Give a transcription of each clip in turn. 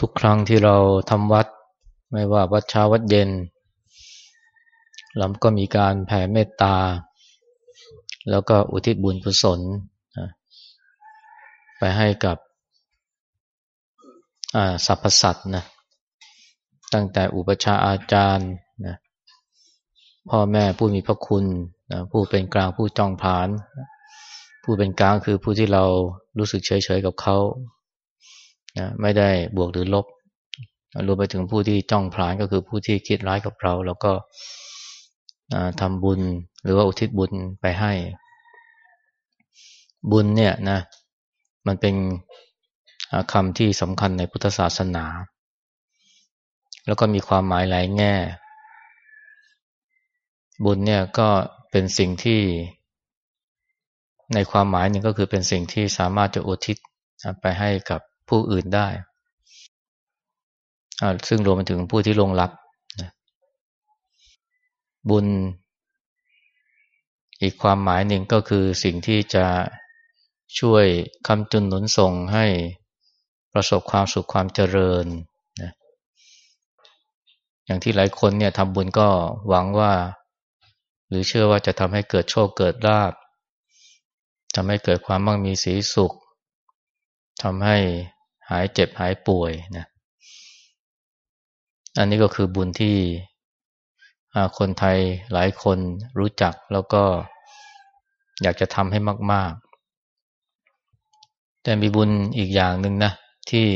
ทุกครั้งที่เราทำวัด ไม่ว่าวัดเช้าวัดเย็น เราก็มีการแผ่เมตตา แล้วก็อุทิศบุญกุศลไปให้กับสรรพสัตว์นะตั้งแต่อุปชาอาจารย์นะพ่อแม่ผู้มีพระคุณนะผู้เป็นกลางผู้จองผาน ผู้เป็นกลางคือผู้ที่เรารู้สึกเฉยๆกับเขา นะไม่ได้บวกหรือลบรวมไปถึงผู้ที่จ้องผลานก็คือผู้ที่คิดร้ายกับเรา แล้วก็ทำบุญหรือว่าอุทิศบุญไปให้ บุญเนี่ยนะ มันเป็นคำที่สำคัญในพุทธศาสนา แล้วก็มีความหมายหลายแง่ บุญเนี่ยก็เป็นสิ่งที่ ในความหมายหนึ่งก็คือเป็นสิ่งที่สามารถจะอุทิศไปให้กับ ผู้อื่นได้ซึ่งรวมไปถึงผู้ที่ลงรับนะบุญ อีกความหมายหนึ่งก็คือสิ่งที่จะช่วยคำจุนหนุนส่งให้ประสบความสุขความเจริญนะอย่างที่หลายคนเนี่ยทำบุญก็หวังว่า หรือเชื่อว่าจะทำให้เกิดโชคเกิดลาภทำให้เกิดความมั่งมีสีสุขทำให้ หายเจ็บหายป่วยนะอันนี้ก็คือบุญที่คนไทยหลายคนรู้จักแล้วก็อยากจะทำให้มาก ๆ แต่มีบุญอีกอย่างหนึ่งนะ ที่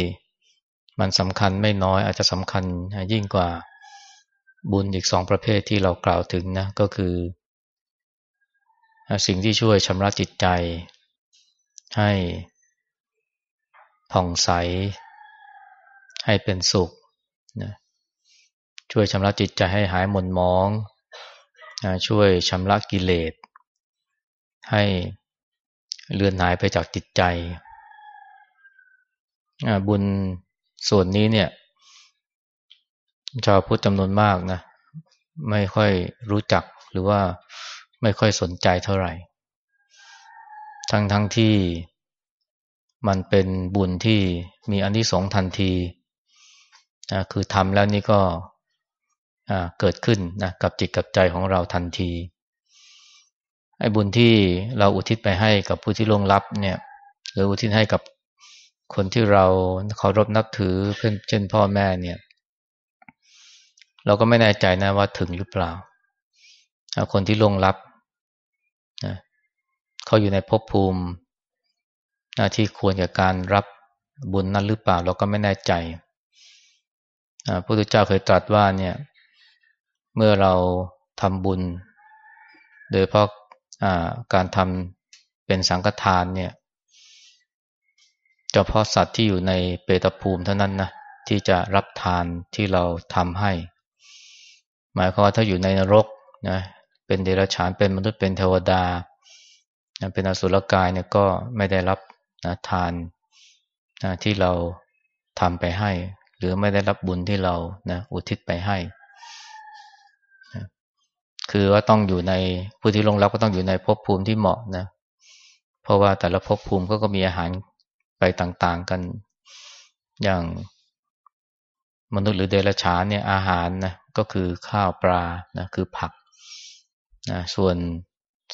มันสำคัญไม่น้อยอาจจะสำคัญยิ่งกว่าบุญอีกสองประเภทที่เรากล่าวถึงนะ ก็คือ สิ่งที่ช่วยชำระจิตใจ ให้ ผ่องใส ให้เป็นสุขนะช่วยชำระจิตใจให้หายหม่นมองนะช่วยชำระกิเลส ให้เลือนหายไปจากจิตใจ บุญส่วนนี้เนี่ยชาวพุทธจำนวนมากนะไม่ค่อยรู้จักหรือว่าไม่ค่อยสนใจเท่าไหร่ ทั้งทั้งที่ มันเป็นบุญที่มีอนนิสงส์ทันทีนะคือทำแล้วนี่ก็เกิดขึ้นนะกับจิตกับใจของเราทันที ไอ้บุญที่เราอุทิศไปให้กับผู้ที่ล่วงลับเนี่ย หรืออุทิศให้กับคนที่เราเคารพนับถือเพื่อนเช่นพ่อแม่เนี่ย เราก็ไม่แน่ใจนะว่าถึงหรือเปล่า คนที่ล่วงลับนะเขาอยู่ในภพภูมิ หน้าที่ควรกับการรับบุญนั้นหรือเปล่าเราก็ไม่แน่ใจพระพุทธเจ้าเคยตรัสว่าเนี่ย เมื่อเราทำบุญ โดยเพราะการทำเป็นสังฆทานเนี่ยเฉพาะสัตว์ที่อยู่ในเปตภูมิเท่านั้นนะที่จะรับทานที่เราทำให้ หมายความว่าถ้าอยู่ในนรกนะเป็นเดรัจฉานเป็นมนุษย์เป็นเทวดา เป็นอสุรกายเนี่ยก็ไม่ได้รับ นะทานนะที่เราทำไปให้ หรือไม่ได้รับบุญที่เรานะอุทิศไปให้นะคือว่าต้องอยู่ในผู้ที่ลงรับก็ต้องอยู่ในภพภูมิที่เหมาะนะ เพราะว่าแต่ละภพภูมิก็ก็มีอาหารไปต่างๆกัน อย่างมนุษย์หรือเดรัจฉานเนี่ยอาหารนะก็คือข้าวปลานะคือผักนะส่วน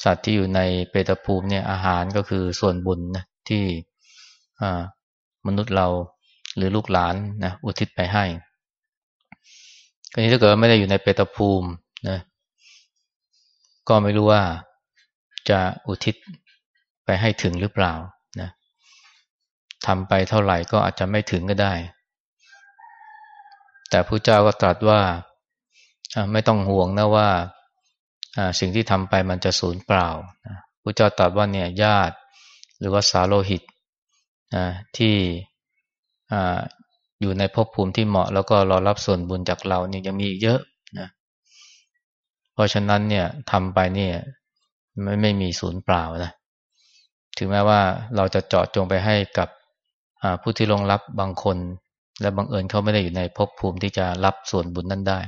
สัตว์ที่อยู่ในเปตภูมิเนี่ยอาหารก็คือส่วนบุญนะ ที่มนุษย์เราหรือลูกหลานนะอุทิศไปให้กรณีถ้าเกิดไม่ได้อยู่ในเปตภูมินะก็ไม่รู้ว่าจะอุทิศไปให้ถึงหรือเปล่านะทำไปเท่าไหร่ก็อาจจะไม่ถึงก็ได้ แต่พระเจ้าก็ตรัสว่าไม่ต้องห่วงนะว่าสิ่งที่ทำไปมันจะสูญเปล่าพระเจ้าตรัสว่าเนี่ยญาติ หรือว่าสาโลหิตนะที่อยู่ในภพภูมิที่เหมาะ แล้วก็รอรับส่วนบุญจากเราเนี่ยยังมีอีกเยอะนะเพราะฉะนั้นเนี่ยทำไปเนี่ยไม่ไม่มีศูนย์เปล่านะถึงแม้ว่าเราจะเจาะจงไปให้กับผู้ที่ลงรับบางคน และบังเอิญเขาไม่ได้อยู่ในภพภูมิที่จะรับส่วนบุญนั้นได้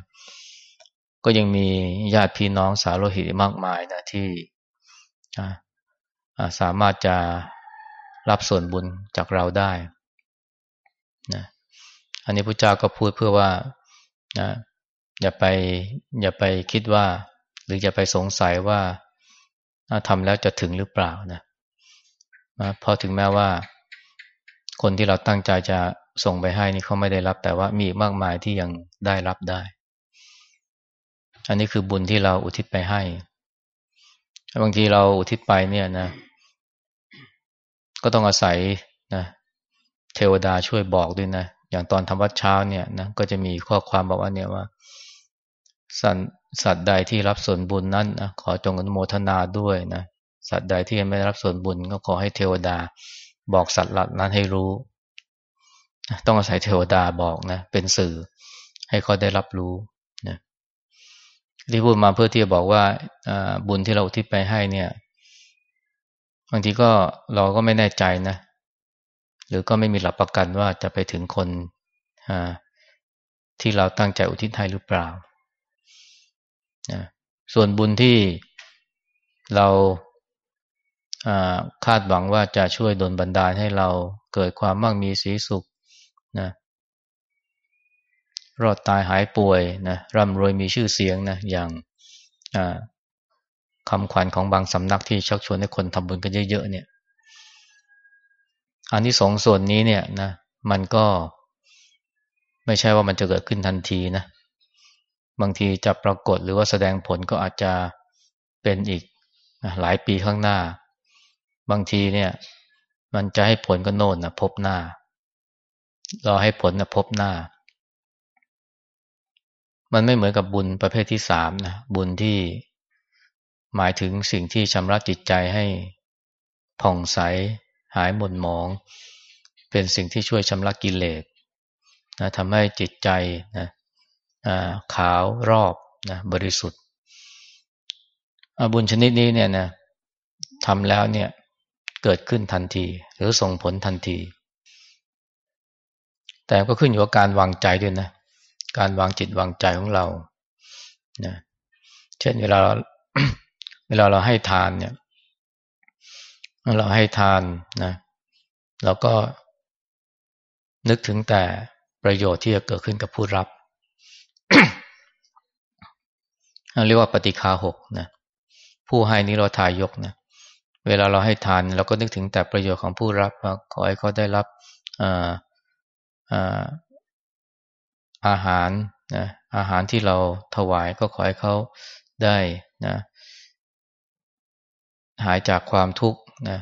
ก็ยังมีญาติพี่น้องสาวโลหิตมากมายนะที่ สามารถจะรับส่วนบุญจากเราได้นะอันนี้พระเจ้าก็พูดเพื่อว่านะอย่าไปอย่าไปคิดว่า หรืออย่าไปสงสัยว่าทำแล้วจะถึงหรือเปล่านะนะพอถึงแม้ว่า คนที่เราตั้งใจจะส่งไปให้นี่เขาไม่ได้รับ แต่ว่ามีมากมายที่ยังได้รับได้ อันนี้คือบุญที่เราอุทิศไปให้ บางทีเราอุทิศไปเนี่ยนะ ก็ต้องอาศัยนะเทวดาช่วยบอกด้วยนะ อย่างตอนทำวัดเช้าเนี่ยนะก็จะมีข้อความบอกว่าเนี่ยว่า สัตสัตว์ใดที่รับส่วนบุญนั้นนะขอจงอนุโมทนาด้วยนะสัตว์ใดที่ยังไม่รับส่วนบุญก็ขอให้เทวดาบอกสัตว์หลักนั้นให้รู้ ต้องอาศัยเทวดาบอกนะเป็นสื่อให้เขาได้รับรู้นะที่พูดมาเพื่อที่จะบอกว่าบุญที่เราทิศไปให้เนี่ย บางทีก็เราก็ไม่แน่ใจนะ หรือก็ไม่มีหลักประกันว่าจะไปถึงคนที่เราตั้งใจอุทิศให้หรือเปล่าส่วนบุญที่เราคาดหวังว่าจะช่วยดลบันดาลให้เราเกิดความมั่งมีสีสุขนะรอดตายหายป่วยนะร่ำรวยมีชื่อเสียงนะอย่าง คำขวัญของบางสำนักที่ชักชวนให้คนทำบุญกันเยอะๆเนี่ย อันที่สองส่วนนี้เนี่ยนะ มันก็ไม่ใช่ว่ามันจะเกิดขึ้นทันทีนะ บางทีจะปรากฏหรือว่าแสดงผลก็อาจจะเป็นอีกหลายปีข้างหน้า บางทีเนี่ย มันจะให้ผลก็โน่นนะพบหน้า รอให้ผลนะพบหน้า มันไม่เหมือนกับบุญประเภทที่สามนะบุญที่ หมายถึงสิ่งที่ชำระจิตใจให้ผ่องใส หายหม่นหมอง เป็นสิ่งที่ช่วยชำระกิเลสนะทำให้จิตใจนะขาวรอบนะบริสุทธิ์บุญชนิดนี้เนี่ยนะทำแล้วเนี่ยเกิดขึ้นทันที หรือส่งผลทันที แต่ก็ขึ้นอยู่กับการวางใจด้วยนะการวางจิตวางใจของเรานะเช่นเวลา เวลาเราให้ทานเนี่ย เราให้ทานนะเราก็นึกถึงแต่ประโยชน์ที่จะเกิดขึ้นกับผู้รับเรียกว่าปฏิคาหกนะผู้ให้นี้เราทายกนะเวลาเราให้ทานเราก็นึกถึงแต่ประโยชน์ของผู้รับว่าขอให้เขาได้รับอาอาอาหารนะอาหารที่เราถวายก็ขอให้เขาได้นะ หายจากความทุกข์นะ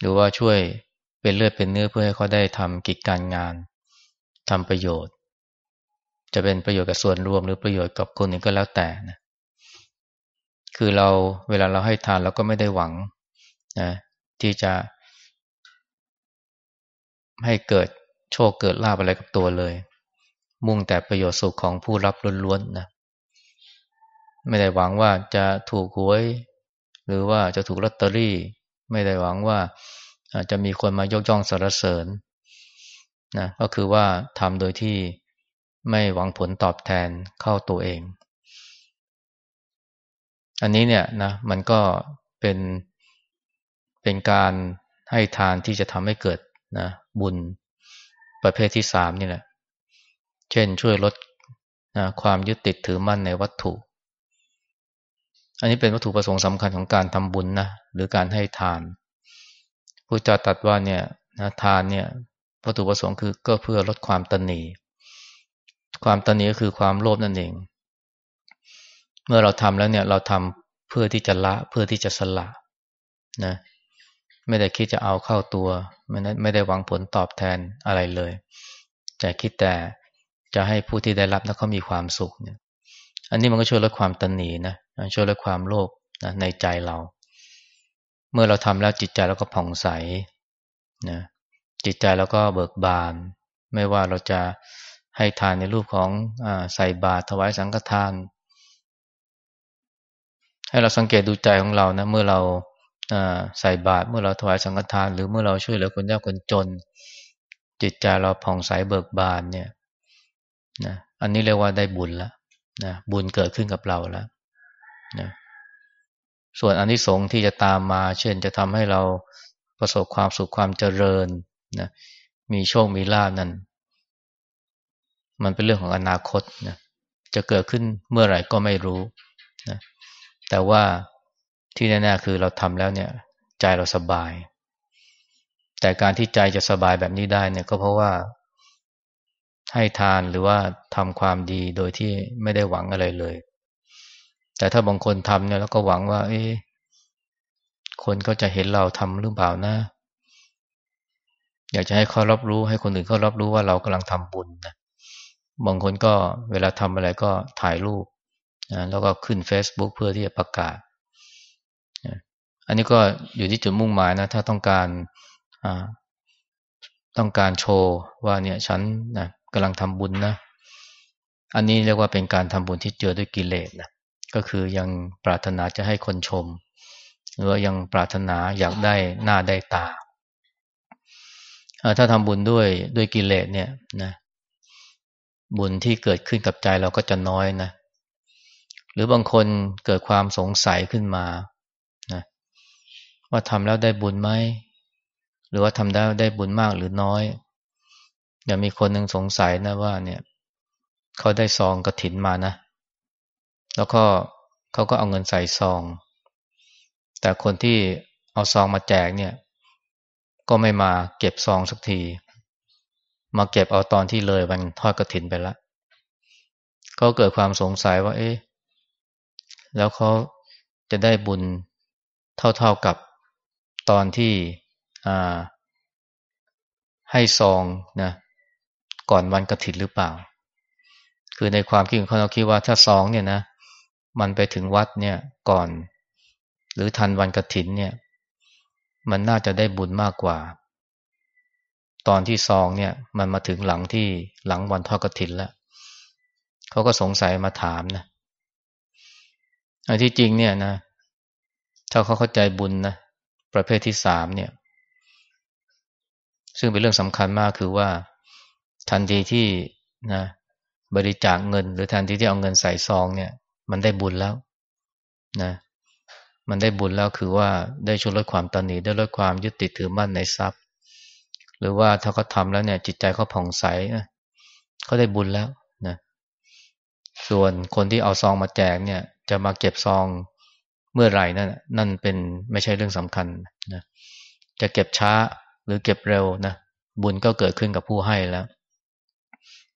หรือว่าช่วยเป็นเลือดเป็นเนื้อเพื่อให้เขาได้ทำกิจการงานทำประโยชน์ จะเป็นประโยชน์กับส่วนรวมหรือประโยชน์กับคนอื่นก็แล้วแต่นะคือเราเวลาเราให้ทานเราก็ไม่ได้หวังนะที่จะ ให้เกิดโชคเกิดลาบอะไรกับตัวเลย มุ่งแต่ประโยชน์สุขของผู้รับล้วนๆนะไม่ได้หวังว่าจะถูกหวย หรือว่าจะถูกลอตเตอรี่ ไม่ได้หวังว่าจะมีคนมายกย่องสรรเสริญนะก็คือว่าทำโดยที่ไม่หวังผลตอบแทนเข้าตัวเอง อันนี้เนี่ยนะมันก็เป็นเป็นการให้ทานที่จะทำให้เกิดนะบุญประเภทที่สามนี่แหละ เช่นช่วยลดนะความยึดติดถือมั่นในวัตถุ อันนี้เป็นวัตถุประสงค์สำคัญของการทำบุญนะหรือการให้ทานพระเจ้าตรัสว่าเนี่ยนะทานเนี่ยวัตถุประสงค์คือก็เพื่อลดความตนีความตนนี้ก็คือความโลภนั่นเอง เมื่อเราทำแล้วเนี่ยเราทำเพื่อที่จะละเพื่อที่จะสละนะไม่ได้คิดจะเอาเข้าตัวไม่ได้ไม่ได้หวังผลตอบแทนอะไรเลย แต่คิดแต่จะให้ผู้ที่ได้รับนั้นเขามีความสุขเนี่ย อันนี้มันก็ช่วยลดความตนหนีนะ ช่วยลดความโลภนะในใจเรา เมื่อเราทำแล้วจิตใจเราก็ผ่องใสนะจิตใจเราก็เบิกบาน ไม่ว่าเราจะให้ทานในรูปของอใส่บาตรถวายสังฆทาน ให้เราสังเกตดูใจของเรานะเมื่อเราใส่บาตรเมื่อเราถวายสังฆทาน หรือเมื่อเราช่วยเหลือคนยากคนจน จิตใจเราผ่องใสเบิกบานเนี่ยนะอันนี้เรียกว่าได้บุญแล้วนะบุญเกิดขึ้นกับเราแล้ว นะส่วนอันที่สงที่จะตามมา เช่นจะทำให้เราประสบความสุขความเจริญนะมีโชคมีลาภนั้น มันเป็นเรื่องของอนาคตนะจะเกิดขึ้นเมื่อไหร่ก็ไม่รู้นะแต่ว่าที่แน่ๆคือเราทำแล้วเนี่ย ใจเราสบาย แต่การที่ใจจะสบายแบบนี้ได้เนี่ย ก็เพราะว่าให้ทานหรือว่าทำความดีโดยที่ไม่ได้หวังอะไรเลย แต่ถ้าบางคนทำเนี่ยแล้วก็หวังว่า เอ๊คนก็จะเห็นเราทำหรือเปล่านะ อยากจะให้เขารับรู้ให้คนอื่นเขารับรู้ว่าเรากำลังทำบุญนะบางคนก็เวลาทำอะไรก็ถ่ายรูปนะแล้วก็ขึ้น Facebook เพื่อที่จะประกาศอันนี้ก็อยู่ที่จุดมุ่งหมายนะ ถ้าต้องการต้องการโชว์ว่าเนี่ยฉันนะกำลังทำบุญนะ อันนี้เรียกว่าเป็นการทำบุญที่เจอด้วยกิเลสนะ ก็คือยังปรารถนาจะให้คนชม หรือยังปรารถนาอยากได้หน้าได้ตา ถ้าทำบุญด้วยด้วยกิเลสเนี่ยนะบุญที่เกิดขึ้นกับใจเราก็จะน้อยนะ หรือบางคนเกิดความสงสัยขึ้นมานะว่าทำแล้วได้บุญไหมหรือว่าทำได้ได้บุญมากหรือน้อย อย่ามีคนหนึ่งสงสัยนะว่าเนี่ย เขาได้ซองกระถินมานะ แล้วก็เขาก็เอาเงินใส่ซอง แต่คนที่เอาซองมาแจกเนี่ย ก็ไม่มาเก็บซองสักที มาเก็บเอาตอนที่เลยวันทอดกระถินไปแล้วก็เกิดความสงสัยว่า เอ๊ะแล้วเขาจะได้บุญเท่าๆกับตอนที่อ่าให้ซองนะก่อนวันกระถินหรือเปล่า คือในความคิดของเขาเราคิดว่าถ้าซองเนี่ยนะ มันไปถึงวัดเนี่ยก่อน หรือทันวันกระถินเนี่ย มันน่าจะได้บุญมากกว่า ตอนที่ซองเนี่ย มันมาถึงหลังที่หลังวันทอดกระถินแล้วเขาก็สงสัยมาถามนะอันที่จริงเนี่ยนะถ้าเขาเข้าใจบุญนะประเภทที่สามเนี่ย ซึ่งเป็นเรื่องสำคัญมากคือว่าทันทีที่นะบริจาคเงิน หรือทันทีที่เอาเงินใส่ซองเนี่ย มันได้บุญแล้วนะมันได้บุญแล้วคือว่าได้ช่วยลดความตนหนีได้ลดความยึดติดถือมั่นในทรัพย์ หรือว่าถ้าเขาทาแล้วเนี่ย จิตใจเขาผ่องใสเขาได้บุญแล้วนะส่วนคนที่เอาซองมาแจกเนี่ย จะมาเก็บซองเมื่อไหร่นั่นนั่นเป็นไม่ใช่เรื่องสำคัญนะจะเก็บช้าหรือเก็บเร็วนะบุญก็เกิดขึ้นกับผู้ให้แล้ว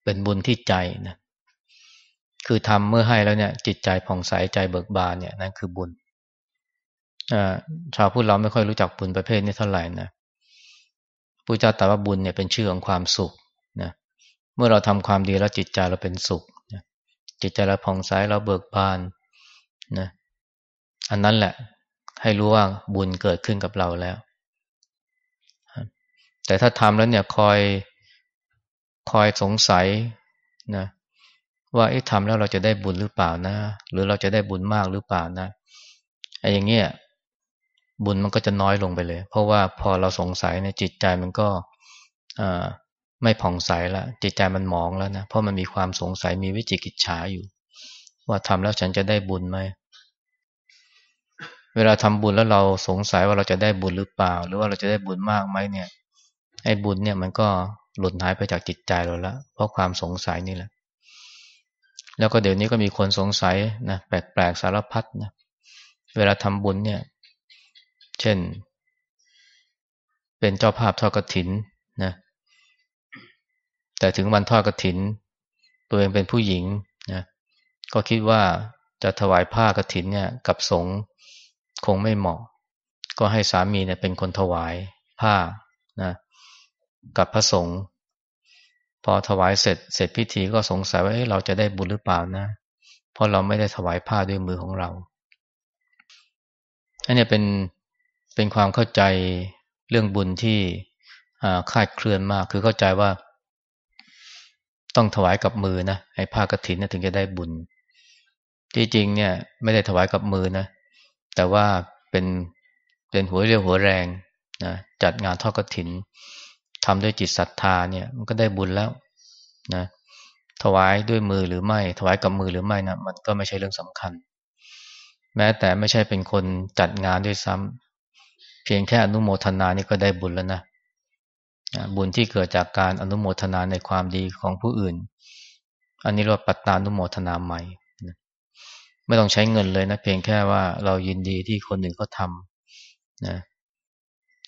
เป็นบุญที่ใจนะ คือทำเมื่อให้แล้วเนี่ย จิตใจผ่องใสใจเบิกบานเนี่ยนั่นคือบุญชาวพุทธเราไม่ค่อยรู้จักบุญประเภทนี้เท่าไหร่นะผู้เจ้าตรัสว่าบุญเนี่ยเป็นชื่อของความสุขนะเมื่อเราทำความดีแล้วจิตใจเราเป็นสุขนะจิตใจเราผ่องใสเราเบิกบานนะอันนั้นแหละให้รู้ว่าบุญเกิดขึ้นกับเราแล้ว แต่ถ้าทำแล้วเนี่ยคอยคอยสงสัยนะ ว่าไอ้ทำแล้วเราจะได้บุญหรือเปล่านะ หรือเราจะได้บุญมากหรือเปล่านะไอ้อย่างเงี้ยบุญมันก็จะน้อยลงไปเลย เพราะว่าพอเราสงสัยในจิตใจมันก็ไม่ผ่องใสแล้วจิตใจมันมองแล้วนะเพราะมันมีความสงสัยมีวิจิกิจฉาอยู่ ว่าทำแล้วฉันจะได้บุญไหมเวลาทำบุญแล้วเราสงสัยว่าเราจะได้บุญหรือเปล่า หรือว่าเราจะได้บุญมากไหมเนี่ยไอ้บุญเนี่ยมันก็หลุดหายไปจากจิตใจเราแล้วเพราะความสงสัยนี่แหละ แล้วก็เดี๋ยวนี้ก็มีคนสงสัยนะแปลกๆสารพัดนะเวลาทำบุญเนี่ย เช่น เป็นเจ้าภาพทอดกระถินนะแต่ถึงวันทอดกระถิน ตัวเองเป็นผู้หญิงนะก็คิดว่าจะถวายผ้ากระถินเนี่ย กับสงฆ์คงไม่เหมาะ ก็ให้สามีเนี่ยเป็นคนถวายผ้านะกับพระสงฆ์ พอถวายเสร็จเสร็จพิธีก็สงสัยว่าเราจะได้บุญหรือเปล่านะ เพราะเราไม่ได้ถวายผ้าด้วยมือของเราอันนี้เป็นเป็นความเข้าใจเรื่องบุญที่คาดเคลื่อนมาก คือเข้าใจว่า ต้องถวายกับมือนะไอ้ผ้ากรถินนะถึงจะได้บุญ ที่จริงเนี่ยไม่ได้ถวายกับมือนะ แต่ว่าเป็นเป็นหัวเรียวหัวแรงนะจัดงานทอดกรถิน ทำด้วยจิตศรัทธาเนี่ย มันก็ได้บุญแล้วนะถวายด้วยมือหรือไม่ ถวายกับมือหรือไม่นะมันก็ไม่ใช่เรื่องสำคัญ แม้แต่ไม่ใช่เป็นคนจัดงานด้วยซ้ำเพียงแค่อนุโมทนานี่ก็ได้บุญแล้วนะบุญที่เกิดจากการอนุโมทนาในความดีของผู้อื่น อันนี้เราปัตตานุโมทนาใหม่ไม่ต้องใช้เงินเลยนะเพียงแค่ว่าเรายินดีที่คนหนึ่งเขาทำนะ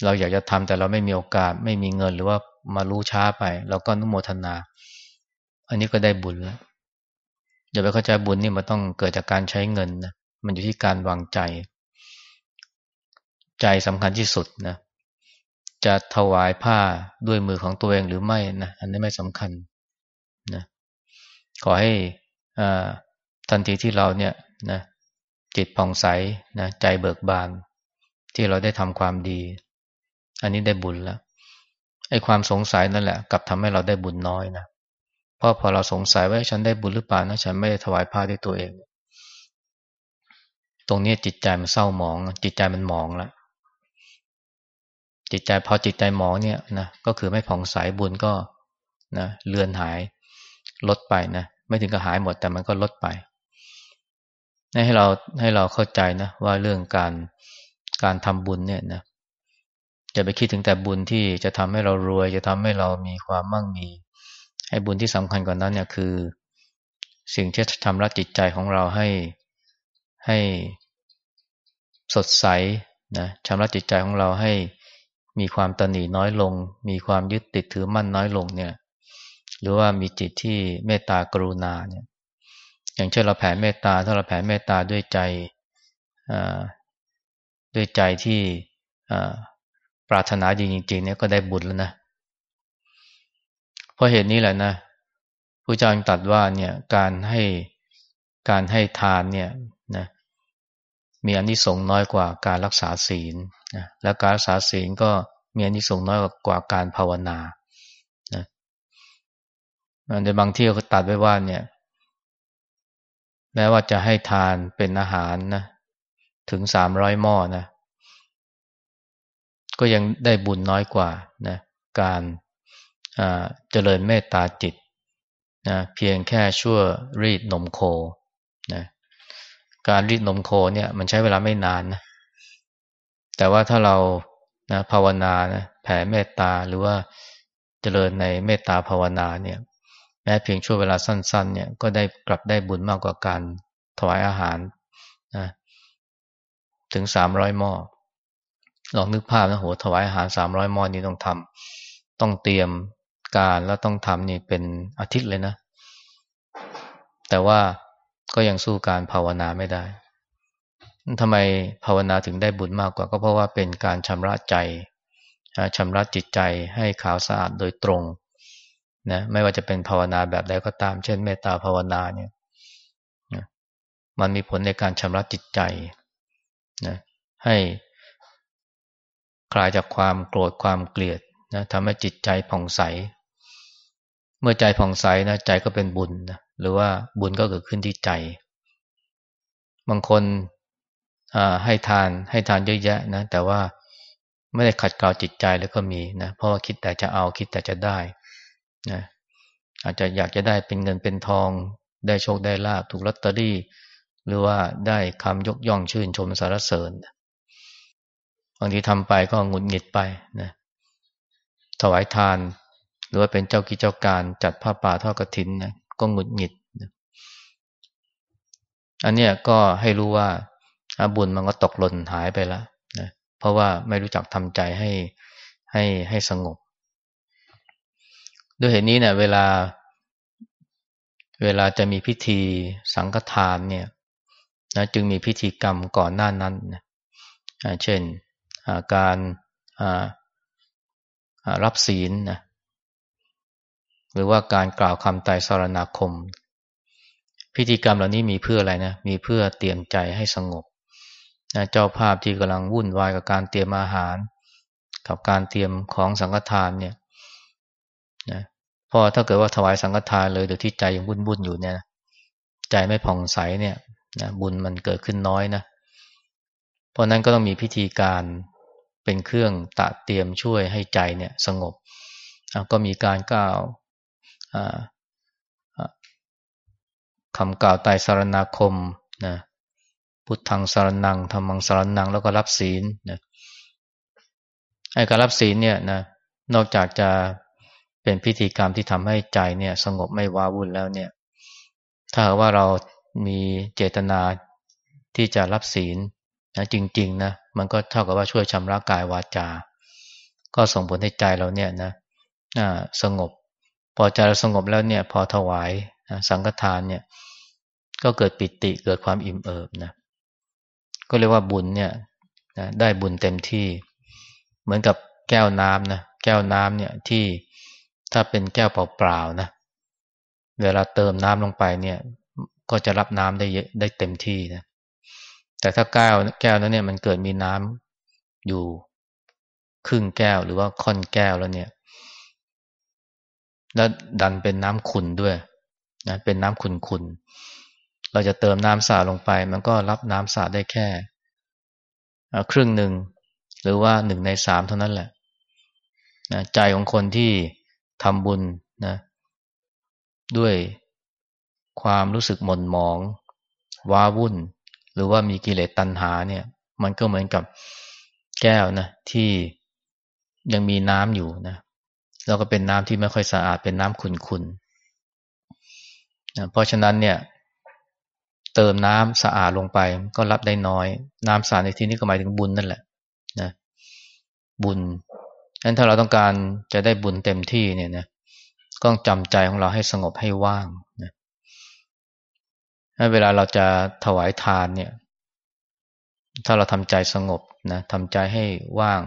เราอยากจะทำแต่เราไม่มีโอกาส ไม่มีเงินหรือว่ามารู้ช้าไปเราก็นุโมทนา อันนี้ก็ได้บุญแล้วอย่าไปเข้าใจบุญนี่มันต้องเกิดจากการใช้เงินนะมันอยู่ที่การวางใจ ใจสำคัญที่สุดนะจะถวายผ้าด้วยมือของตัวเองหรือไม่นะอันนี้ไม่สำคัญนะขอให้ทันทีที่เราเนี่ยนะจิตผ่องใสนะใจเบิกบาน ที่เราได้ทำความดี อันนี้ได้บุญแล้วไอ้ความสงสัยนั่นแหละกลับทำให้เราได้บุญน้อยนะเพราะพอเราสงสัยว่าฉันได้บุญหรือเปล่านะฉันไม่ได้ถวายผ้าด้วยตัวเอง ตรงนี้จิตใจมันเศร้าหมอง จิตใจมันหมองแล้วจิตใจพอจิตใจหมองเนี่ยนะก็คือไม่ผ่องใสบุญก็นะเลือนหายลดไปนะไม่ถึงกับหายหมดแต่มันก็ลดไป ให้เราให้เราเข้าใจนะว่าเรื่องการการทำบุญเนี่ยนะ จะไปคิดถึงแต่บุญที่จะทำให้เรารวย จะทำให้เรามีความมั่งมี ให้บุญที่สำคัญกว่านั้นเนี่ยคือ สิ่งที่ทำรักจิตใจของเราให้ให้สดใสนะชำระจิตใจของเราให้มีความตนีน้อยลง มีความยึดติดถือมั่นน้อยลงเนี่ย หรือว่ามีจิตที่เมตตากรุณาเนี่ย อย่างเช่นเราแผ่เมตตาถ้าเราแผ่เมตตาด้วยใจด้วยใจที่ ปรารถนาจริงๆเนี่ยก็ได้บุญแล้วนะเพราะเหตุนี้แหละนะผู้จารย์ตัดว่าเนี่ยการให้การให้ทานเนี่ยนะมีอนนิสงส์น้อยกว่าการรักษาศีลนะและการรักษาศีลก็มีอนนิสงส์น้อยกว่าการภาวนานะในบางที่เขาตัดไว้ว่าเนี่ยแม้ว่าจะให้ทานเป็นอาหารนะถึงสามร้อยหม้อนะ ก็ยังได้บุญน้อยกว่านะการเจริญเมตตาจิตนะเพียงแค่ชั่วรีดนมโคนะการรีดนมโคเนี่ยมันใช้เวลาไม่นานนะแต่ว่าถ้าเรานะภาวนานะแผ่เมตตาหรือว่าเจริญในเมตตาภาวนาเนี่ยแม้เพียงช่วงเวลาสั้นๆเนี่ยก็ได้กลับได้บุญมากกว่าการถวายอาหารนะถึงสามร้อยหม้อ ลองนึกภาพนะโหถวายอาหารสามร้อยหม้อนี้ต้องทำต้องเตรียมการแล้วต้องทำนี่เป็นอาทิตย์เลยนะ แต่ว่าก็ยังสู้การภาวนาไม่ได้ทำไมภาวนาถึงได้บุญมากกว่า ก็เพราะว่าเป็นการชำระใจชำระจิตใจให้ขาวสะอาดโดยตรงนะไม่ว่าจะเป็นภาวนาแบบใดก็ตาม เช่นเมตตาภาวนาเนี่ยนะมันมีผลในการชำระจิตใจนะให้ คลายจากความโกรธความเกลียดนะทำให้จิตใจผ่องใส เมื่อใจผ่องใสนะใจก็เป็นบุญนะหรือว่าบุญก็เกิดขึ้นที่ใจ บางคนให้ทานให้ทานเยอะแยะนะแต่ว่าไม่ได้ขัดเกลาจิตใจแล้วก็มีนะเพราะว่าคิดแต่จะเอาคิดแต่จะได้นะอาจจะอยากจะได้เป็นเงินเป็นทอง ได้โชคได้ลาบถูกลอตเตอรี่ หรือว่าได้คำยกย่องชื่นชมสารเสริญบางทีทำไปก็งุนหงิดไปนะถวายทาน หรือว่าเป็นเจ้ากิจเจ้าการจัดผ้าป่าทอดกระถินนะก็งุนหงิดนะอันเนี้ยก็ให้รู้ว่าบุญมันก็ตกหล่นหายไปแล้วนะเพราะว่าไม่รู้จักทำใจให้ให้ให้สงบ ด้วยเหตุนี้เนี่ยเวลา เวลาจะมีพิธีสังฆทานเนี่ยนะจึงมีพิธีกรรมก่อนหน้านั้นนะเช่น การรับศีลนะหรือว่าการกล่าวคำไตรสรณาคม พิธีกรรมเหล่านี้มีเพื่ออะไรนะมีเพื่อเตรียมใจให้สงบนะเจ้าภาพที่กำลังวุ่นวายกับการเตรียมอาหาร กับการเตรียมของสังฆทานเนี่ยนะพอถ้าเกิดว่าถวายสังฆทานเลยโดยที่ใจยังวุ่นๆอยู่เนี่ยใจไม่ผ่องใสเนี่ยนะบุญมันเกิดขึ้นน้อยนะเพราะนั้นก็ต้องมีพิธีการ เป็นเครื่องตะเตรียมช่วยให้ใจเนี่ยสงบ ก็มีการกล่าวคำกล่าวไตสารนาคมนะพุทธังสารนังธรรมังสารนังแล้วก็รับศีลนะไอ้การรับศีลเนี่ยนะนอกจากจะเป็นพิธีกรรมที่ทำให้ใจเนี่ยสงบไม่ว้าวุ่นแล้วเนี่ย ถ้าว่าเรามีเจตนาที่จะรับศีล นะจริงๆนะมันก็เท่ากับว่าช่วยชำระกายวาจา ก็ส่งผลให้ใจเราเนี่ยนะสงบ พอใจเราสงบแล้วเนี่ยพอถวายสังฆทานเนี่ยก็เกิดปิติเกิดความอิ่มเอิบนะก็เรียกว่าบุญเนี่ยนะได้บุญเต็มที่ เหมือนกับแก้วน้ำนะแก้วน้ำเนี่ยที่ถ้าเป็นแก้วเปล่าๆนะเวลาเติมน้ำลงไปเนี่ยก็จะรับน้ำได้เยอะได้เต็มที่นะ แต่ถ้าแก้วแก้วนั้นเนี่ยมันเกิดมีน้ำอยู่ครึ่งแก้วหรือว่าค่อนแก้วแล้วเนี่ย แล้วดันเป็นน้ำขุ่นด้วยนะเป็นน้ำขุ่นๆเราจะเติมน้ำสาลงไป มันก็รับน้ำสาได้แค่ครึ่งหนึ่งหรือว่าหนึ่งในสามเท่านั้นแหละนะใจของคนที่ทำบุญนะด้วยความรู้สึกหม่นหมอง ว้าวุ่น หรือว่ามีกิเลสตัณหาเนี่ย มันก็เหมือนกับแก้วนะที่ยังมีน้ำอยู่นะแล้วก็เป็นน้ำที่ไม่ค่อยสะอาดเป็นน้ำขุ่นๆนะเพราะฉะนั้นเนี่ย เติมน้ำสะอาดลงไป ก็รับได้น้อย น้ำสะอาดในที่นี้ก็หมายถึงบุญนั่นแหละนะบุญนั้นถ้าเราต้องการจะได้บุญเต็มที่เนี่ยนะก็ต้องจำใจของเราให้สงบให้ว่าง เวลาเราจะถวายทานเนี่ย ถ้าเราทำใจสงบนะทำใจให้ว่าง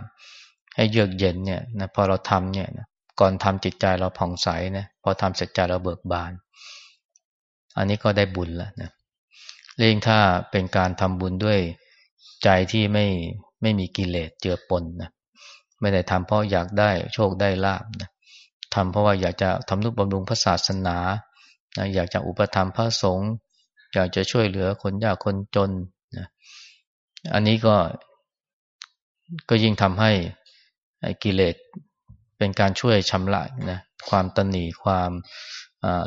ให้เยือกเย็นเนี่ยนะพอเราทำเนี่ยนะก่อนทำจิตใจเราผ่องใสนะพอทำเสร็จใจเราเบิกบาน อันนี้ก็ได้บุญแล้วนะเรื่องถ้าเป็นการทำบุญด้วยใจที่ไม่ไม่มีกิเลสเจือปนนะไม่ได้ทำเพราะอยากได้โชคได้ลาบนะทำเพราะว่าอยากจะทำนุบำรุงพระศาสนานะอยากจะอุปถัมภ์พระสงฆ์ อยากจะช่วยเหลือคนยากคนจนนะอันนี้ก็ก็ยิ่งทำให้กิเลสเป็นการช่วยชำระนะความตนหนีความ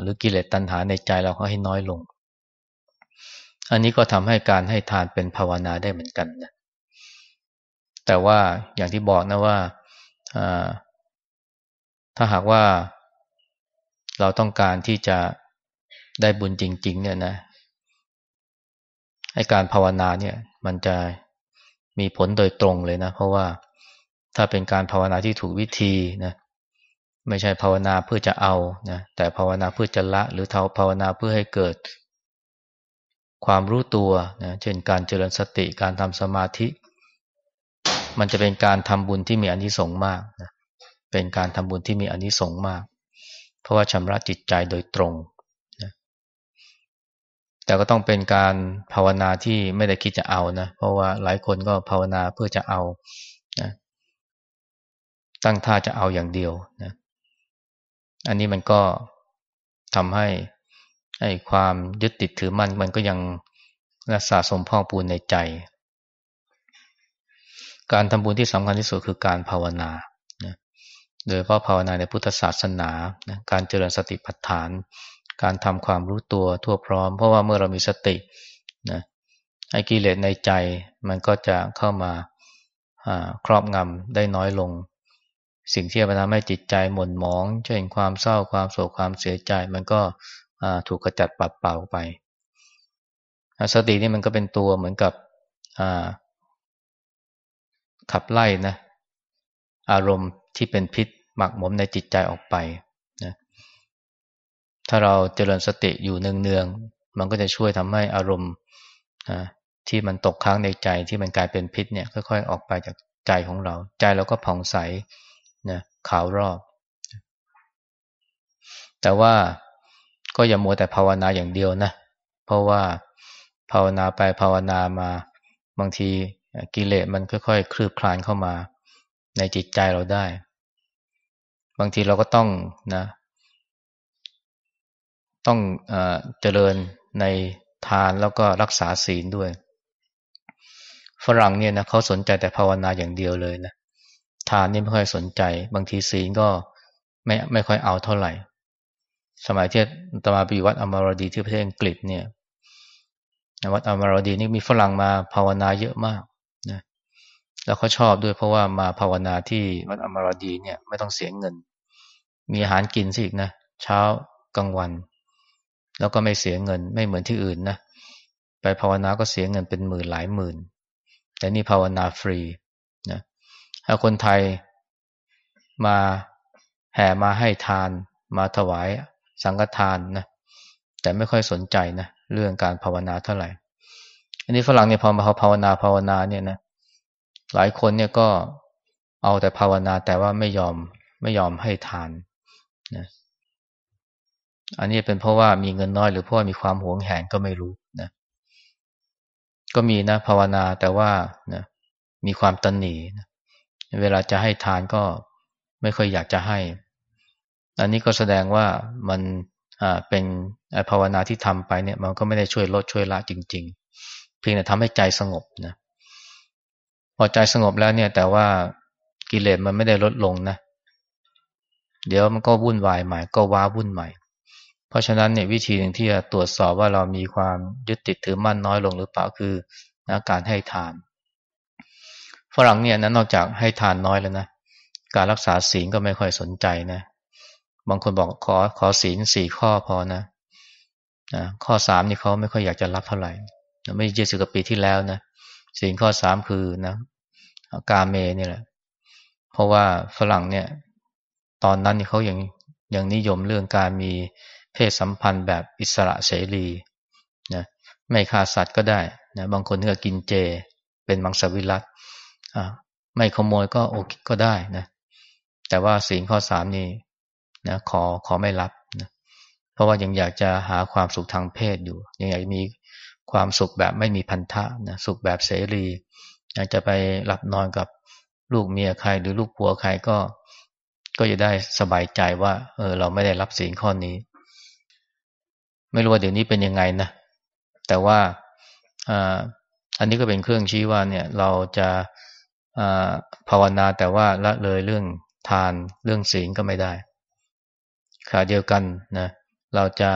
หรือกิเลสตัณหาในใจเราให้น้อยลง อันนี้ก็ทำให้การให้ทานเป็นภาวนาได้เหมือนกันนะแต่ว่าอย่างที่บอกนะว่าถ้าหากว่าเราต้องการที่จะได้บุญจริง ๆ เนี่ยนะ ให้การภาวนาเนี่ย มันจะมีผลโดยตรงเลยนะ เพราะว่าถ้าเป็นการภาวนาที่ถูกวิธีนะไม่ใช่ภาวนาเพื่อจะเอานะแต่ภาวนาเพื่อจะละ หรือเทาภาวนาเพื่อให้เกิด ความรู้ตัวนะเช่นการเจริญสติการทำสมาธิ มันจะเป็นการทำบุญที่มีอนิสงส์มากนะเป็นการทำบุญที่มีอนิสงส์มาก เพราะว่าชำระจิตใจโดยตรง แต่ก็ต้องเป็นการภาวนาที่ไม่ได้คิดจะเอานะ เพราะว่าหลายคนก็ภาวนาเพื่อจะเอานะตั้งท่าจะเอาอย่างเดียวนะอันนี้มันก็ทำให้ไอ้ความยึดติดถือมันมันก็ยังรักษาสมพองปูนในใจ การทำบุญที่สำคัญที่สุดคือการภาวนานะโดยเพราะภาวนาในพุทธศาสนานะการเจริญสติปัฏฐาน การทำความรู้ตัวทั่วพร้อม เพราะว่าเมื่อเรามีสตินะไอ้กิเลสในใจมันก็จะเข้ามาครอบงำได้น้อยลง สิ่งที่จะทำให้จิตใจหม่นหมอง เช่นความเศร้าความโศกความเสียใจ มันก็ถูกกระจัดปัดเป่าไป สตินี่มันก็เป็นตัวเหมือนกับขับไล่นะอารมณ์ที่เป็นพิษหมักหมมในจิตใจออกไป ถ้าเราเจริญสติอยู่เนืองๆมันก็จะช่วยทำให้อารมณ์นะที่มันตกค้างในใจที่มันกลายเป็นพิษเนี่ยค่อยๆ ออกไปจากใจของเรา ใจเราก็ผ่องใสนะขาวรอบ แต่ว่าก็อย่ามัวแต่ภาวนาอย่างเดียวนะ เพราะว่าภาวนาไปภาวนามาบางทีกิเลสมันค่อยๆ คลืบคลานเข้ามาในจิตใจเราได้ บางทีเราก็ต้องนะ ต้องเจริญในทานแล้วก็รักษาศีลด้วย ฝรั่งเนี่ยนะเขาสนใจแต่ภาวนาอย่างเดียวเลยนะทานนี่ไม่ค่อยสนใจ บางทีศีลก็ไม่ไม่ค่อยเอาเท่าไหร่ สมัยที่ตมาไปอยู่วัดอมรดีที่ประเทศอังกฤษเนี่ยวัดอมรดีนี่มีฝรั่งมาภาวนาเยอะมากนะแล้วเขาชอบด้วยเพราะว่ามาภาวนาที่วัดอมรดีเนี่ย ไม่ต้องเสียเงิน มีอาหารกินสิอีกนะเช้ากลางวัน แล้วก็ไม่เสียเงิน ไม่เหมือนที่อื่นนะไปภาวนาก็เสียเงินเป็นหมื่นหลายหมื่น แต่นี่ภาวนาฟรีนะถ้าคนไทยมาแห่มาให้ทาน มาถวายสังฆทานนะแต่ไม่ค่อยสนใจนะเรื่องการภาวนาเท่าไหร่ อันนี้ฝรั่งเนี่ยพอมาภาวนาภาวนาเนี่ยนะหลายคนเนี่ยก็เอาแต่ภาวนาแต่ว่าไม่ยอมไม่ยอมให้ทานนะ อันนี้เป็นเพราะว่ามีเงินน้อยหรือเพราะมีความหวงแหนก็ไม่รู้นะก็มีนะภาวนาแต่ว่านะมีความตันหนีนะเวลาจะให้ทานก็ไม่ค่อยอยากจะให้ อันนี้ก็แสดงว่ามันอ่าเป็นภาวนาที่ทำไปเนี่ย มันก็ไม่ได้ช่วยลดช่วยละจริง ๆ เพียงแต่ทำให้ใจสงบนะพอใจสงบแล้วเนี่ย แต่ว่ากิเลสมันไม่ได้ลดลงนะเดี๋ยวมันก็วุ่นวายใหม่ ก็ว้าวุ่นใหม่ เพราะฉะนั้นเนี่ยวิธีหนึ่งที่จะตรวจสอบว่าเรามีความยึดติดถือมั่นน้อยลงหรือเปล่าคือนะการให้ทาน ฝรั่งเนี่ยนะนอกจากให้ทานน้อยแล้วนะการรักษาศีลก็ไม่ค่อยสนใจนะบางคนบอกขอขอศีลสี่ข้อพอนะนะข้อสามนี่เขาไม่ค่อยอยากจะรับเท่าไหร่ไม่เจ็ดสิบกว่าปีที่แล้วนะศีลข้อสามคือนะกาเมนี่แหละ เพราะว่าฝรั่งเนี่ย ตอนนั้นเขายังยังนิยมเรื่องการมี เพศสัมพันธ์แบบอิสระเสรีนะไม่ฆ่าสัตว์ก็ได้นะบางคนก็กินเจเป็นมังสวิรัตไม่ขโมยก็โอเคก็ได้นะแต่ว่าศีลข้อสามนี่นะขอขอไม่รับนะเพราะว่ายังอยากจะหาความสุขทางเพศอยู่ ยังอยากมีความสุขแบบไม่มีพันธะนะสุขแบบเสรีอยากจะไปหลับนอนกับลูกเมียใครหรือลูกผัวใครก็ ก็จะได้สบายใจว่า เออ เราไม่ได้รับศีลข้อนี้ ไม่รู้ว่าเดี๋ยวนี้เป็นยังไงนะ แต่ว่าอันนี้ก็เป็นเครื่องชี้ว่าเนี่ยเราจะภาวนาแต่ว่าละเลยเรื่องทานเรื่องศีลก็ไม่ได้ขาเดียวกันนะเราจะ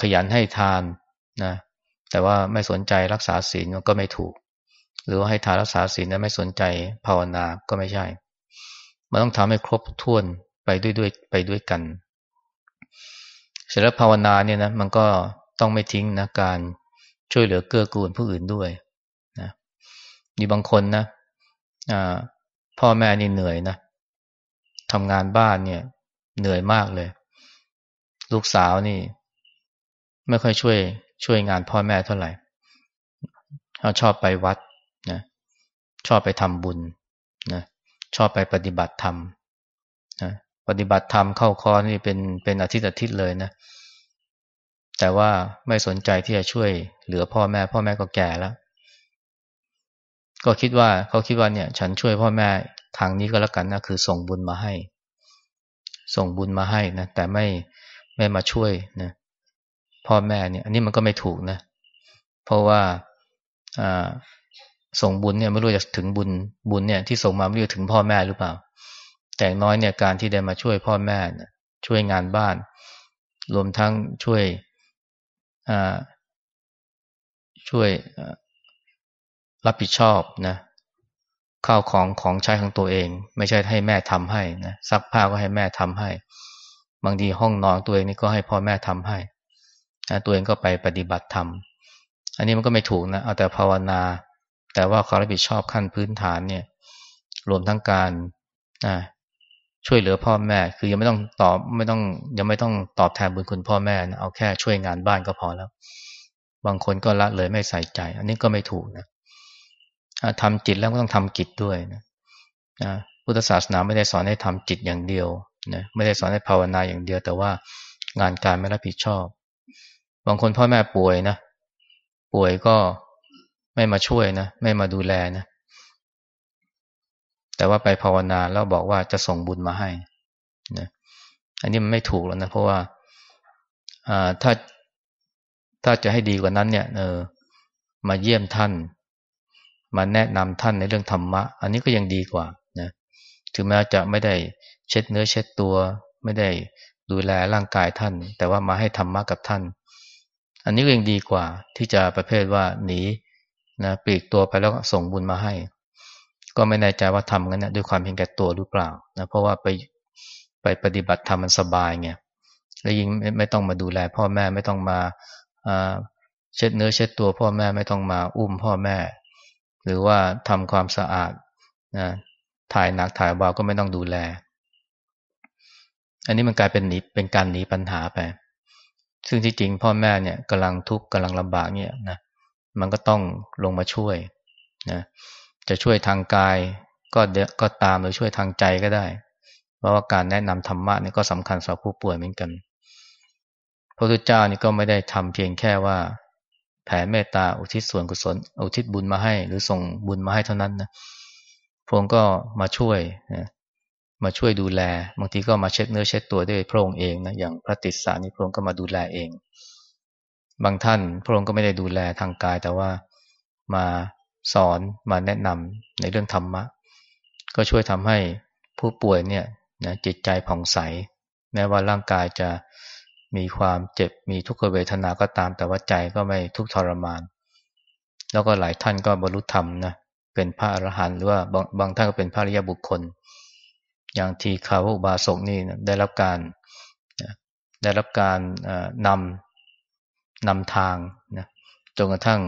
ขยันให้ทานนะแต่ว่าไม่สนใจรักษาศีลก็ไม่ถูก หรือว่าให้ทานรักษาศีลแล้วไม่สนใจภาวนาก็ไม่ใช่ มันต้องทำให้ครบถ้วนไปด้วยด้วยไปด้วยกัน เสร็จแล้วภาวนาเนี่ยนะมันก็ต้องไม่ทิ้งนะการช่วยเหลือเกื้อกูลผู้อื่นด้วยนะมีบางคนนะพ่อแม่นี่เหนื่อยนะทำงานบ้านเนี่ย เหนื่อยมากเลย ลูกสาวนี่ ไม่ค่อยช่วย ช่วยงานพ่อแม่เท่าไหร่เขาชอบไปวัดนะชอบไปทำบุญนะชอบไปปฏิบัติธรรม ปฏิบัติธรรมเข้าคอนี่เป็นเป็นอาทิตย์อาทิตย์เลยนะ แต่ว่าไม่สนใจที่จะช่วยเหลือพ่อแม่ พ่อแม่ก็แก่แล้ว ก็คิดว่าเขาคิดว่าเนี่ย ฉันช่วยพ่อแม่ทางนี้ก็แล้วกันนะคือส่งบุญมาให้ ส่งบุญมาให้นะแต่ไม่ไม่มาช่วยนะพ่อแม่เนี่ย อันนี้มันก็ไม่ถูกนะ เพราะว่าอ่าส่งบุญเนี่ยไม่รู้จะถึงบุญบุญเนี่ยที่ส่งมาไม่รู้ถึงพ่อแม่หรือเปล่า แต่น้อยเนี่ยการที่ได้มาช่วยพ่อแม่ช่วยงานบ้าน รวมทั้งช่วยช่วยรับผิดชอบนะข้าวของของใช้ของตัวเอง ไม่ใช่ให้แม่ทำให้นะซักผ้าก็ให้แม่ทำให้ บางทีห้องนอนตัวเองนี่ก็ให้พ่อแม่ทำให้นะตัวเองก็ไปปฏิบัติธรรมอันนี้มันก็ไม่ถูกนะเอาแต่ภาวนา แต่ว่าความรับผิดชอบขั้นพื้นฐานเนี่ย รวมทั้งการ ช่วยเหลือพ่อแม่ คือยังไม่ต้องตอบไม่ต้องยังไม่ต้องตอบแทนบุญคุณพ่อแม่นะเอาแค่ช่วยงานบ้านก็พอแล้ว บางคนก็ละเลยไม่ใส่ใจ อันนี้ก็ไม่ถูกนะทำจิตแล้วก็ต้องทำกิจด้วยนะนะพุทธศาสนาไม่ได้สอนให้ทำจิตอย่างเดียวนะไม่ได้สอนให้ภาวนาอย่างเดียว แต่ว่างานการไม่รับผิดชอบ บางคนพ่อแม่ป่วยนะป่วยก็ไม่มาช่วยนะ ไม่มาดูแลนะ แต่ว่าไปภาวนาแล้วบอกว่าจะส่งบุญมาให้นะอันนี้มันไม่ถูกแล้วนะ เพราะว่าถ้าถ้าจะให้ดีกว่านั้นเนี่ยเออมาเยี่ยมท่าน มาแนะนำท่านในเรื่องธรรมะ อันนี้ก็ยังดีกว่านะถึงแม้จะไม่ได้เช็ดเนื้อเช็ดตัว ไม่ได้ดูแลร่างกายท่าน แต่ว่ามาให้ธรรมะกับท่าน อันนี้ก็ยังดีกว่าที่จะประเภทว่าหนีนะปลีกตัวไปแล้วส่งบุญมาให้ ก็ไม่แน่ใจว่าทำกันนะด้วยความเพียงแก่ตัวหรือเปล่านะเพราะว่าไปไปปฏิบัติธรรมมันสบายไงแล้วยิ่งไม่ต้องมาดูแล พ่อแม่ไม่ต้องมาเช็ดเนื้อเช็ดตัวพ่อแม่ไม่ต้องมาอุ้มพ่อแม่ หรือว่าทำความสะอาดนะถ่ายหนักถ่ายเบาก็ไม่ต้องดูแล อันนี้มันกลายเป็นหนีเป็นการหนีปัญหาไป ซึ่งที่จริงพ่อแม่เนี่ยกำลังทุกข์กำลังลำบากเนี่ยนะมันก็ต้องลงมาช่วยนะ จะช่วยทางกายก็ก็ตามหรือช่วยทางใจก็ได้ เพราะว่าการแนะนำธรรมะนี่ก็สำคัญสำหรับผู้ป่วยเหมือนกัน พระพุทธเจ้านี่ก็ไม่ได้ทำเพียงแค่ว่า แผ่เมตตาอุทิศส่วนกุศล อุทิศบุญมาให้ หรือส่งบุญมาให้เท่านั้นนะพระองค์ก็มาช่วยนะมาช่วยดูแล บางทีก็มาเช็ดเนื้อเช็ดตัวด้วยพระองค์เองนะอย่างพระติสสานี่พระองค์ก็มาดูแลเอง บางท่านพระองค์ก็ไม่ได้ดูแลทางกายแต่ว่ามา สอนมาแนะนำในเรื่องธรรมะ ก็ช่วยทำให้ผู้ป่วยเนี่ยนะจิตใจผ่องใส แม้ว่าร่างกายจะมีความเจ็บมีทุกขเวทนาก็ตาม แต่ว่าใจก็ไม่ทุกทรมาน แล้วก็หลายท่านก็บรรลุธรรมนะเป็นพระอรหันต์หรือว่าบางบางท่านก็เป็นพระริยบุคคล อย่างทีคาวอุบาสกนี่ได้รับการได้รับการนำนำทางนะจนกระทั่ง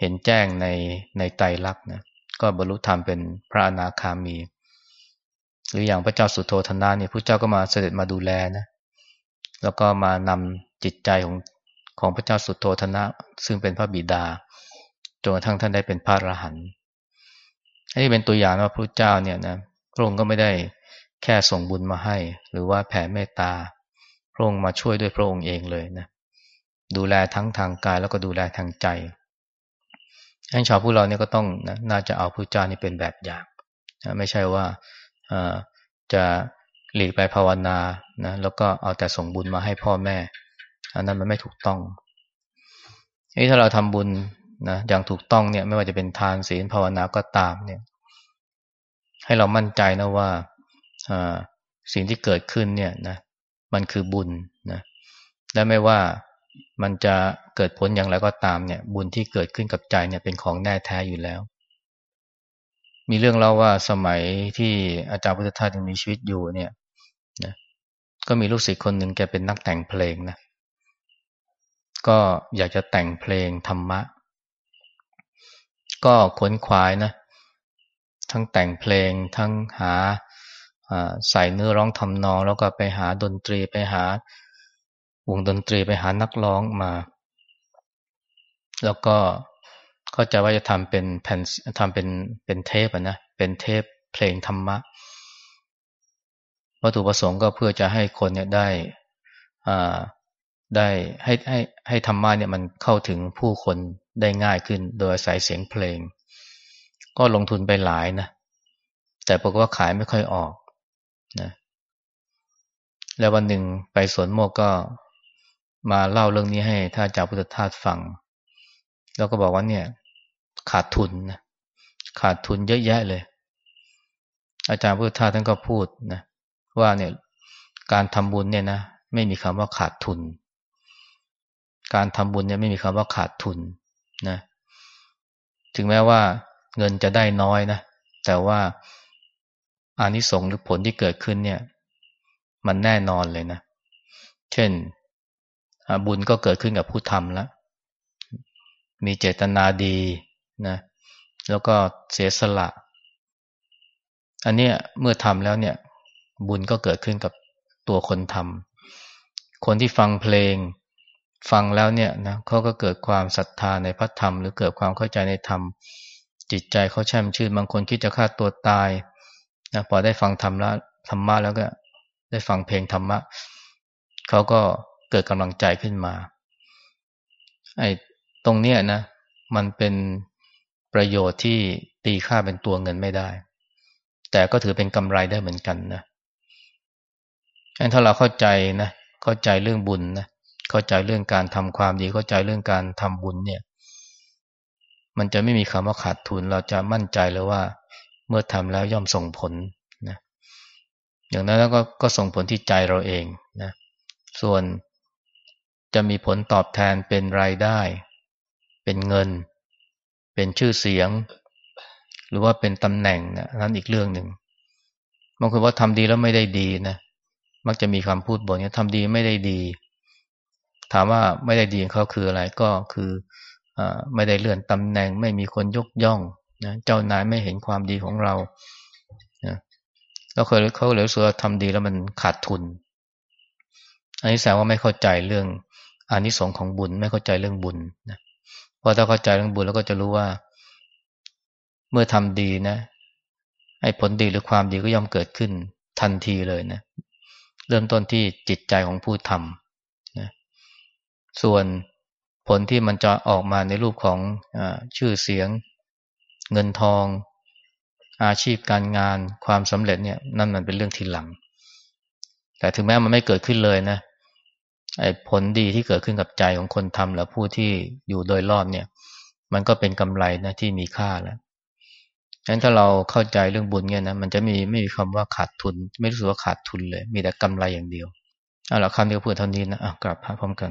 เห็นแจ้งในในไตรลักษณ์นะก็บรรลุธรรมเป็นพระอนาคามี หรืออย่างพระเจ้าสุโธธนะเนี่ยพระเจ้าก็มาเสด็จมาดูแลนะแล้วก็มานำจิตใจของของพระเจ้าสุโธธนะ ซึ่งเป็นพระบิดาจนกระทั่งท่านได้เป็นพระอรหันต์อันนี้เป็นตัวอย่างว่าพระเจ้าเนี่ยนะพระองค์ก็ไม่ได้แค่ส่งบุญมาให้ หรือว่าแผ่เมตตาพระองค์มาช่วยด้วยพระองค์เองเลยนะดูแลทั้งทางกายแล้วก็ดูแลทางใจ ให้ชาวพวกเราเนี่ยก็ต้องนะน่าจะเอาพระเจ้านี่เป็นแบบอย่างนะไม่ใช่ว่าจะหลีกไปภาวนานะแล้วก็เอาแต่ส่งบุญมาให้พ่อแม่ อันนั้นมันไม่ถูกต้องนี่ถ้าเราทำบุญนะอย่างถูกต้องเนี่ย ไม่ว่าจะเป็นทานศีลภาวนาก็ตามเนี่ย ให้เรามั่นใจนะว่าสิ่งที่เกิดขึ้นเนี่ยนะมันคือบุญนะและไม่ว่า มันจะเกิดผลอย่างไรก็ตามเนี่ย บุญที่เกิดขึ้นกับใจเนี่ยเป็นของแน่แท้อยู่แล้ว มีเรื่องเล่าว่าสมัยที่อาจารย์พุทธทาสยังมีชีวิตอยู่เนี่ยนะก็มีลูกศิษย์คนหนึ่งแกเป็นนักแต่งเพลงนะก็อยากจะแต่งเพลงธรรมะ ก็ขนขวายนะทั้งแต่งเพลงทั้งหาใส่เนื้อร้องทำนอง แล้วก็ไปหาดนตรีไปหา วงดนตรีไปหานักร้องมา แล้วก็เข้าใจว่าจะทำเป็นแผ่นทำเป็นเป็นเทปนะเป็นเทปเพลงธรรมะวัตถุประสงค์ก็เพื่อจะให้คนเนี่ยได้อ่าได้ให้ให้ให้ธรรมะเนี่ยมันเข้าถึงผู้คนได้ง่ายขึ้น โดยอาศัยเสียงเพลง ก็ลงทุนไปหลายนะ แต่ปรากฏว่าขายไม่ค่อยออกนะ แล้ววันหนึ่งไปสวนโมกก็ มาเล่าเรื่องนี้ให้ท่านอาจารย์พุทธทาสฟัง แล้วก็บอกว่าเนี่ย ขาดทุนนะขาดทุนเยอะแยะเลย อาจารย์พุทธทาสท่านก็พูดนะว่าเนี่ยการทำบุญเนี่ยนะไม่มีคำว่าขาดทุน การทำบุญเนี่ยไม่มีคำว่าขาดทุนนะถึงแม้ว่าเงินจะได้น้อยนะแต่ว่าอานิสงส์หรือผลที่เกิดขึ้นเนี่ย มันแน่นอนเลยนะ เช่น บุญก็เกิดขึ้นกับผู้ทำแล้ว มีเจตนาดีนะแล้วก็เสียสละ อันนี้เมื่อทำแล้วเนี่ย บุญก็เกิดขึ้นกับตัวคนทำคนที่ฟังเพลงฟังแล้วเนี่ยนะเขาก็เกิดความศรัทธาในพระธรรม หรือเกิดความเข้าใจในธรรม จิตใจเขาแช่มชื่น บางคนคิดจะฆ่าตัวตายนะพอได้ฟังธรรมแล้วธรรมะแล้วก็ได้ฟังเพลงธรรมะเขาก็ เกิดกำลังใจขึ้นมา ไอ้ตรงเนี้ยนะ มันเป็นประโยชน์ที่ตีค่าเป็นตัวเงินไม่ได้ แต่ก็ถือเป็นกำไรได้เหมือนกันนะถ้าเราเข้าใจนะ เข้าใจเรื่องบุญนะ เข้าใจเรื่องการทำความดี เข้าใจเรื่องการทำบุญเนี่ย มันจะไม่มีคำว่าขาดทุน เราจะมั่นใจเลยว่า เมื่อทำแล้วย่อมส่งผลนะ อย่างนั้นแล้วก็ก็ส่งผลที่ใจเราเองนะ ส่วน จะมีผลตอบแทนเป็นรายได้ เป็นเงิน เป็นชื่อเสียง หรือว่าเป็นตำแหน่งนะนั้นอีกเรื่องหนึ่งบางคนว่าทำดีแล้วไม่ได้ดีนะมักจะมีคำพูดบ่นเนี่ยทำดีไม่ได้ดี ถามว่าไม่ได้ดีของเขาคืออะไรก็คืออไม่ได้เลื่อนตำแหน่ง ไม่มีคนยกย่องนะเจ้านายไม่เห็นความดีของเรานะแล้วเคยเขาเลยรู้สึกว่าทำดีแล้วมันขาดทุนอันนี้แสดงว่าไม่เข้าใจเรื่อง อานิสงส์ของบุญไม่เข้าใจเรื่องบุญนะพอถ้าเข้าใจเรื่องบุญแล้วก็จะรู้ว่า เมื่อทำดีนะให้ผลดีหรือความดีก็ย่อมเกิดขึ้นทันทีเลยนะ เริ่มต้นที่จิตใจของผู้ทำนะส่วนผลที่มันจะออกมาในรูปของอชื่อเสียง เงินทอง อาชีพการงานความสำเร็จเนี่ยนั่นมันเป็นเรื่องทีหลัง แต่ถึงแม้มันไม่เกิดขึ้นเลยนะ ไอ้ผลดีที่เกิดขึ้นกับใจของคนทำหรือผู้ที่อยู่โดยรอบเนี่ย มันก็เป็นกำไรนะที่มีค่าแล้วฉะนั้นถ้าเราเข้าใจเรื่องบุญเนี่ยนะมันจะมีไม่มีคำว่าขาดทุน ไม่รู้สึกว่าขาดทุนเลย มีแต่กำไรอย่างเดียวเอาละคำเดียวพูดเท่านี้นะอะกลับพร้อมกัน